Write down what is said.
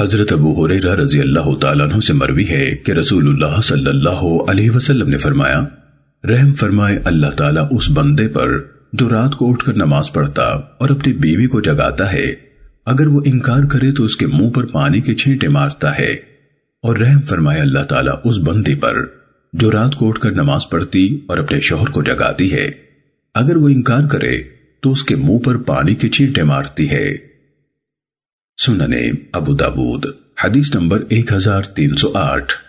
حضرت ابو حریرہ رضی اللہ تعالیٰ عنہ سے مروی ہے کہ رسول اللہ صلی اللہ علیہ وسلم نے فرمایا، رحم فرمائے اللہ تعالیٰ اس بندے پر جو رات کو اٹھ کر نماز پڑھتا اور اپنی بیوی کو جگاتا ہے۔ اگر وہ انکار کرے تو اس کے منہ پر پانی کے چھینٹے مارتا ہے۔ اور رحم فرمائے اللہ تعالیٰ اس بندی پر جو رات کو اٹھ کر نماز پڑھتی اور اپنے شوہر کو جگاتی ہے۔ اگر وہ انکار کرے تو اس کے منہ پر پانی کے چھینٹے مارتی ہے۔ سننے ابو داود حدیث نمبر 1308